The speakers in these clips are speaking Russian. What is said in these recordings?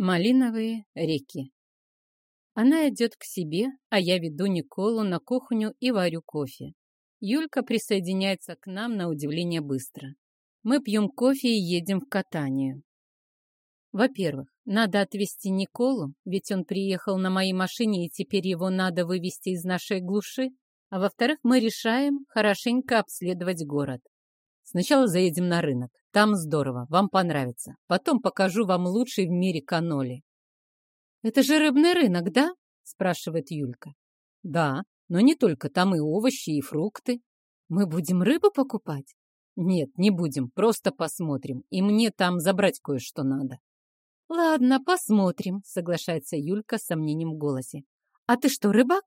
Малиновые реки. Она идет к себе, а я веду Николу на кухню и варю кофе. Юлька присоединяется к нам на удивление быстро. Мы пьем кофе и едем в катанию. Во-первых, надо отвезти Николу, ведь он приехал на моей машине, и теперь его надо вывести из нашей глуши. А во-вторых, мы решаем хорошенько обследовать город. Сначала заедем на рынок. Там здорово, вам понравится. Потом покажу вам лучший в мире каноли. «Это же рыбный рынок, да?» – спрашивает Юлька. «Да, но не только, там и овощи, и фрукты. Мы будем рыбу покупать?» «Нет, не будем, просто посмотрим. И мне там забрать кое-что надо». «Ладно, посмотрим», — соглашается Юлька с сомнением в голосе. «А ты что, рыбак?»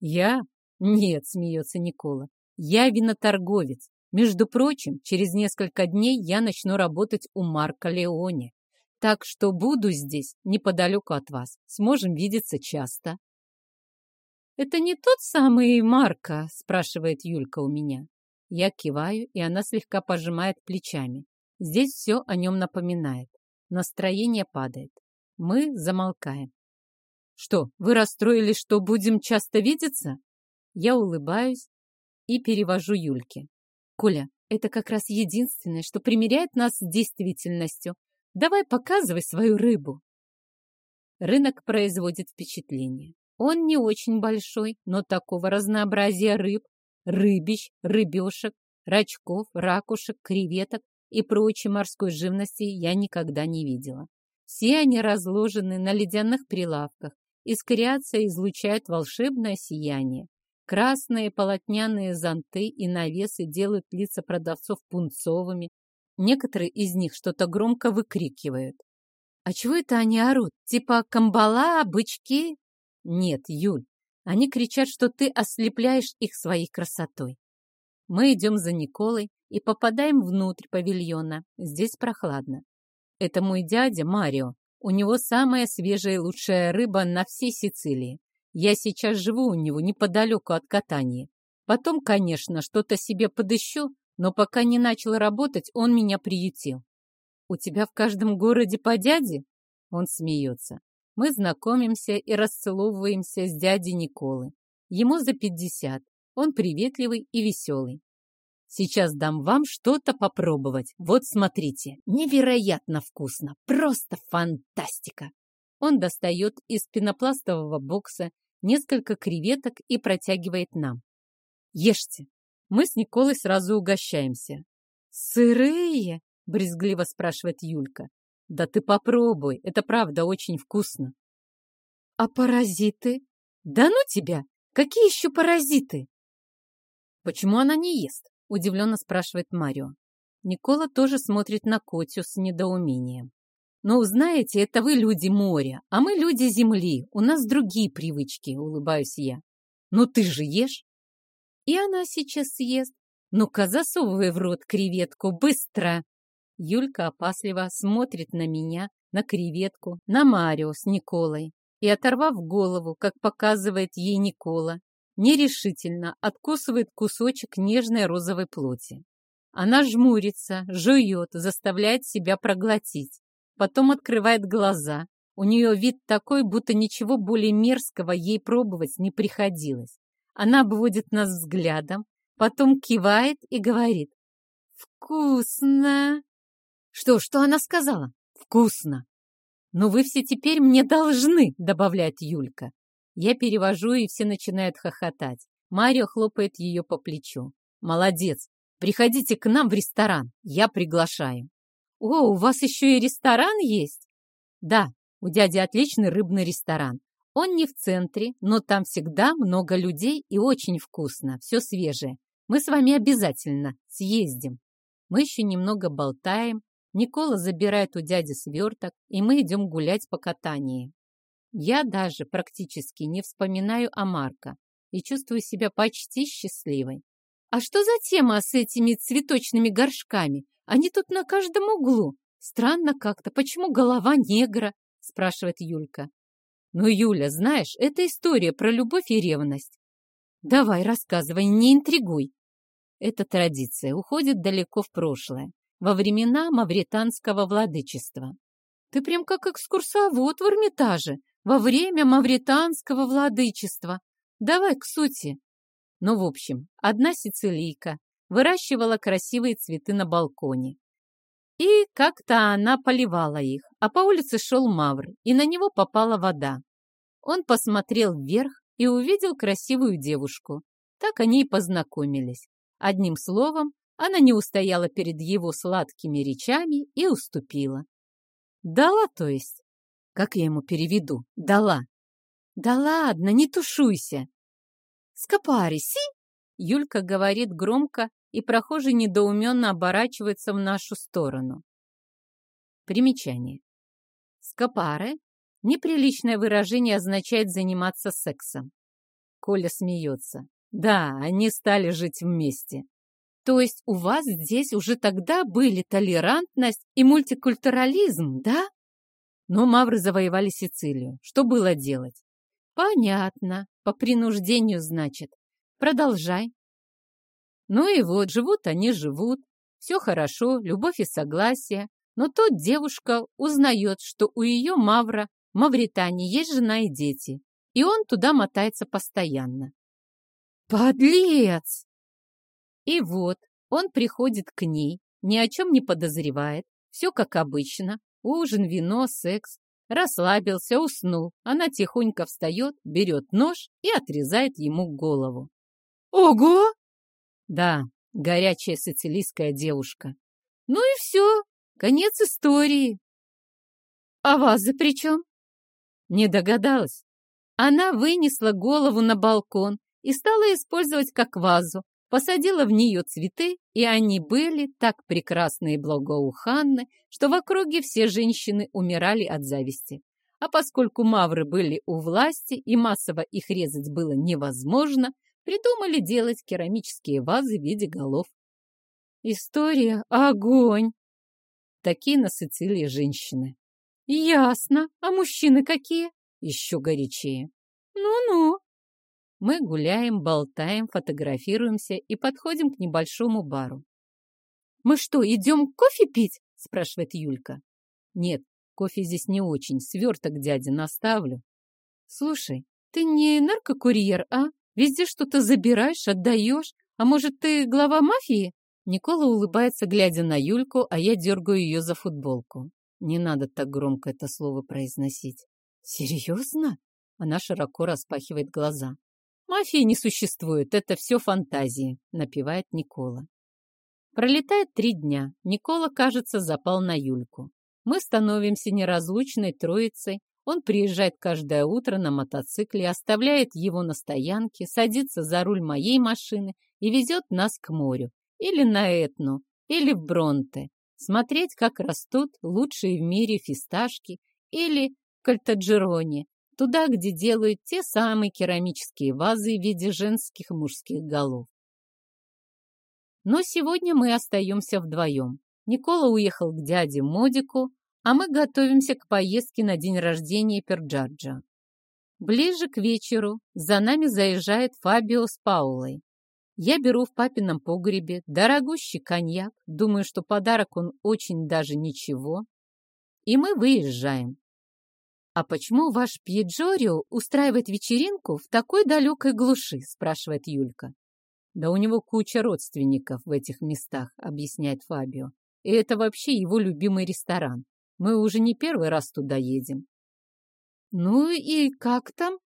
«Я? Нет», — смеется Никола. «Я виноторговец. Между прочим, через несколько дней я начну работать у Марка Леоне. Так что буду здесь, неподалеку от вас. Сможем видеться часто. «Это не тот самый Марка?» – спрашивает Юлька у меня. Я киваю, и она слегка пожимает плечами. Здесь все о нем напоминает. Настроение падает. Мы замолкаем. «Что, вы расстроились, что будем часто видеться?» Я улыбаюсь и перевожу Юльке. Коля, это как раз единственное, что примеряет нас с действительностью. Давай показывай свою рыбу. Рынок производит впечатление. Он не очень большой, но такого разнообразия рыб, рыбищ, рыбешек, рачков, ракушек, креветок и прочей морской живности я никогда не видела. Все они разложены на ледяных прилавках, искрятся и излучают волшебное сияние. Красные полотняные зонты и навесы делают лица продавцов пунцовыми. Некоторые из них что-то громко выкрикивают. «А чего это они орут? Типа камбала, бычки?» «Нет, Юль, они кричат, что ты ослепляешь их своей красотой». Мы идем за Николой и попадаем внутрь павильона. Здесь прохладно. Это мой дядя Марио. У него самая свежая и лучшая рыба на всей Сицилии. Я сейчас живу у него неподалеку от катания. Потом, конечно, что-то себе подыщу, но пока не начал работать, он меня приютил. У тебя в каждом городе по дяде? Он смеется. Мы знакомимся и расцеловываемся с дядей Николы. Ему за пятьдесят. Он приветливый и веселый. Сейчас дам вам что-то попробовать. Вот смотрите, невероятно вкусно, просто фантастика. Он достает из пенопластового бокса несколько креветок и протягивает нам. Ешьте. Мы с Николой сразу угощаемся. Сырые? Брезгливо спрашивает Юлька. Да ты попробуй, это правда очень вкусно. А паразиты? Да ну тебя! Какие еще паразиты? Почему она не ест? Удивленно спрашивает Марио. Никола тоже смотрит на Котю с недоумением. «Ну, знаете, это вы люди моря, а мы люди земли. У нас другие привычки», — улыбаюсь я. «Ну ты же ешь». И она сейчас съест. Ну-ка, засовывай в рот креветку, быстро. Юлька опасливо смотрит на меня, на креветку, на Марио с Николой. И, оторвав голову, как показывает ей Никола, нерешительно откусывает кусочек нежной розовой плоти. Она жмурится, жует, заставляет себя проглотить потом открывает глаза. У нее вид такой, будто ничего более мерзкого ей пробовать не приходилось. Она обводит нас взглядом, потом кивает и говорит «Вкусно!» «Что, что она сказала?» «Вкусно!» «Но вы все теперь мне должны!» — добавляет Юлька. Я перевожу, и все начинают хохотать. Марио хлопает ее по плечу. «Молодец! Приходите к нам в ресторан, я приглашаю!» «О, у вас еще и ресторан есть?» «Да, у дяди отличный рыбный ресторан. Он не в центре, но там всегда много людей и очень вкусно, все свежее. Мы с вами обязательно съездим». Мы еще немного болтаем. Никола забирает у дяди сверток, и мы идем гулять по катании. Я даже практически не вспоминаю о Марко и чувствую себя почти счастливой. А что за тема с этими цветочными горшками? Они тут на каждом углу. Странно как-то. Почему голова негра? Спрашивает Юлька. Ну, Юля, знаешь, это история про любовь и ревность. Давай, рассказывай, не интригуй. Эта традиция уходит далеко в прошлое, во времена мавританского владычества. Ты прям как экскурсовод в Эрмитаже во время мавританского владычества. Давай к сути. Ну, в общем, одна сицилийка выращивала красивые цветы на балконе. И как-то она поливала их, а по улице шел мавр, и на него попала вода. Он посмотрел вверх и увидел красивую девушку. Так они и познакомились. Одним словом, она не устояла перед его сладкими речами и уступила. Дала, то есть? Как я ему переведу? Дала. Да ладно, не тушуйся. Скопари, си? Юлька говорит громко, и прохожий недоуменно оборачивается в нашу сторону. Примечание. Скопаре – неприличное выражение означает заниматься сексом. Коля смеется. Да, они стали жить вместе. То есть у вас здесь уже тогда были толерантность и мультикультурализм, да? Но мавры завоевали Сицилию. Что было делать? Понятно. По принуждению, значит. Продолжай. Ну и вот, живут они, живут. Все хорошо, любовь и согласие. Но тут девушка узнает, что у ее мавра Мавритании есть жена и дети. И он туда мотается постоянно. Подлец! И вот он приходит к ней, ни о чем не подозревает, все как обычно, ужин, вино, секс. Расслабился, уснул. Она тихонько встает, берет нож и отрезает ему голову. Ого! Да, горячая сицилийская девушка. Ну и все, конец истории. А вазы при чем? Не догадалась. Она вынесла голову на балкон и стала использовать как вазу, посадила в нее цветы, и они были так прекрасны и благоуханны, что в округе все женщины умирали от зависти. А поскольку мавры были у власти и массово их резать было невозможно, придумали делать керамические вазы в виде голов. История — огонь! Такие на Сицилии женщины. Ясно. А мужчины какие? Еще горячее. Ну-ну. Мы гуляем, болтаем, фотографируемся и подходим к небольшому бару. «Мы что, идем кофе пить?» – спрашивает Юлька. «Нет, кофе здесь не очень, сверток дяде наставлю». «Слушай, ты не наркокурьер, а? Везде что-то забираешь, отдаешь. А может, ты глава мафии?» Никола улыбается, глядя на Юльку, а я дергаю ее за футболку. Не надо так громко это слово произносить. «Серьезно?» Она широко распахивает глаза. Мафии не существует, это все фантазии, напевает Никола. Пролетает три дня. Никола, кажется, запал на Юльку. Мы становимся неразлучной троицей. Он приезжает каждое утро на мотоцикле, оставляет его на стоянке, садится за руль моей машины и везет нас к морю. Или на Этну, или в Бронте. Смотреть, как растут лучшие в мире фисташки, или в Кальтаджероне, Туда, где делают те самые керамические вазы в виде женских и мужских голов. Но сегодня мы остаемся вдвоем. Никола уехал к дяде Модику, а мы готовимся к поездке на день рождения Перджарджа. Ближе к вечеру за нами заезжает Фабио с Паулой. Я беру в папином погребе дорогущий коньяк, думаю, что подарок он очень даже ничего, и мы выезжаем. «А почему ваш Пьеджорио устраивает вечеринку в такой далекой глуши?» – спрашивает Юлька. «Да у него куча родственников в этих местах», – объясняет Фабио. «И это вообще его любимый ресторан. Мы уже не первый раз туда едем». «Ну и как там?»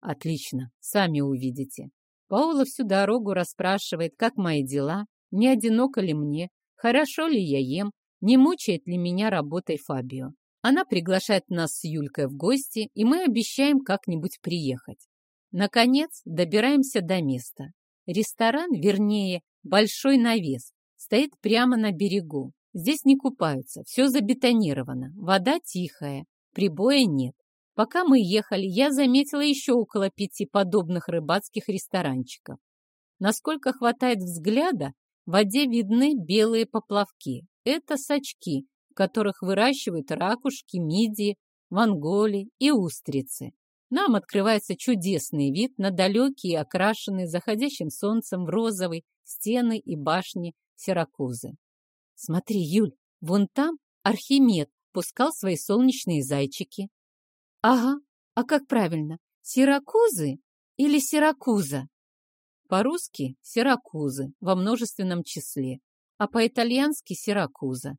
«Отлично, сами увидите». Паула всю дорогу расспрашивает, как мои дела, не одиноко ли мне, хорошо ли я ем, не мучает ли меня работой Фабио. Она приглашает нас с Юлькой в гости, и мы обещаем как-нибудь приехать. Наконец, добираемся до места. Ресторан, вернее, большой навес, стоит прямо на берегу. Здесь не купаются, все забетонировано, вода тихая, прибоя нет. Пока мы ехали, я заметила еще около пяти подобных рыбацких ресторанчиков. Насколько хватает взгляда, в воде видны белые поплавки. Это сачки, в которых выращивают ракушки, мидии, ванголи и устрицы. Нам открывается чудесный вид на далекие, окрашенные заходящим солнцем в розовый стены и башни Сиракузы. Смотри, Юль, вон там Архимед пускал свои солнечные зайчики. Ага, а как правильно, Сиракузы или Сиракуза? По-русски Сиракузы во множественном числе, а по-итальянски Сиракуза.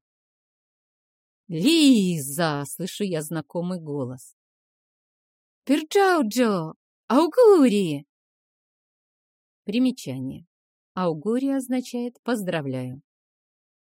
«Лиза!» — слышу я знакомый голос. «Перджауджо! Аугури!» Примечание. Аугури означает «поздравляю».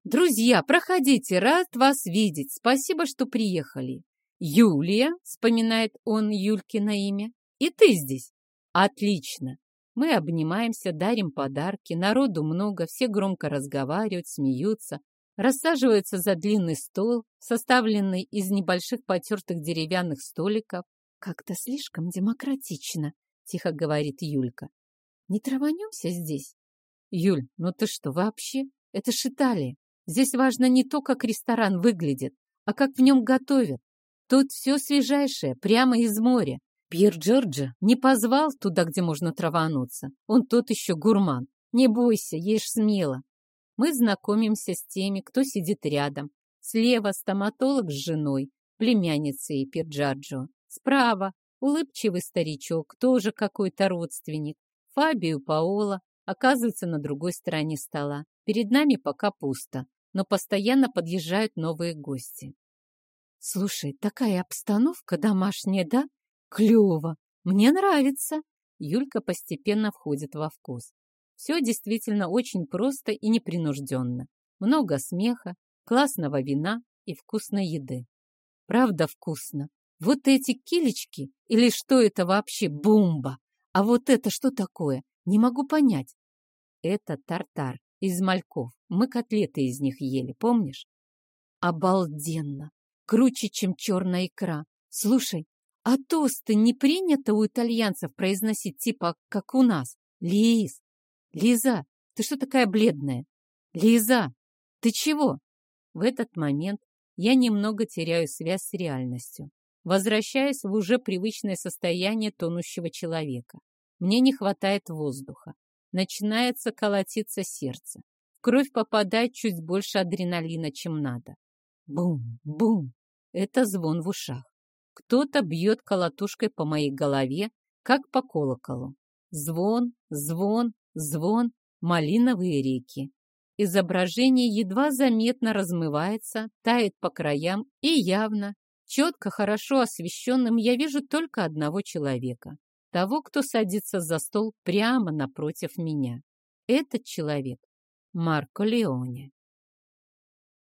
«Друзья, проходите, рад вас видеть. Спасибо, что приехали. Юлия», — вспоминает он Юлькино имя, — «и ты здесь». «Отлично. Мы обнимаемся, дарим подарки, народу много, все громко разговаривают, смеются, рассаживаются за длинный стол, составленный из небольших потертых деревянных столиков. «Как-то слишком демократично», — тихо говорит Юлька. «Не траванемся здесь?» «Юль, ну ты что, вообще? Это ж Италия. Здесь важно не то, как ресторан выглядит, а как в нем готовят. Тут все свежайшее, прямо из моря. Пьер Джорджа не позвал туда, где можно травануться. Он тот еще гурман. Не бойся, ешь смело. Мы знакомимся с теми, кто сидит рядом. Слева стоматолог с женой, племянницей Пирджарджо. Справа улыбчивый старичок, тоже какой-то родственник. Фабию Паола оказывается на другой стороне стола. Перед нами пока пусто но постоянно подъезжают новые гости. «Слушай, такая обстановка домашняя, да? Клево! Мне нравится!» Юлька постепенно входит во вкус. Все действительно очень просто и непринужденно. Много смеха, классного вина и вкусной еды. Правда вкусно. Вот эти килечки, или что это вообще, бомба? А вот это что такое? Не могу понять. Это тартар из мальков. Мы котлеты из них ели, помнишь? Обалденно! Круче, чем черная икра. Слушай, а тосты не принято у итальянцев произносить типа как у нас? Лиз! Лиза, ты что такая бледная? Лиза, ты чего? В этот момент я немного теряю связь с реальностью. Возвращаюсь в уже привычное состояние тонущего человека. Мне не хватает воздуха начинается колотиться сердце. В кровь попадает чуть больше адреналина, чем надо. Бум, бум. Это звон в ушах. Кто-то бьет колотушкой по моей голове, как по колоколу. Звон, звон, звон, малиновые реки. Изображение едва заметно размывается, тает по краям, и явно, четко, хорошо освещенным я вижу только одного человека того, кто садится за стол прямо напротив меня. Этот человек — Марко Леоне.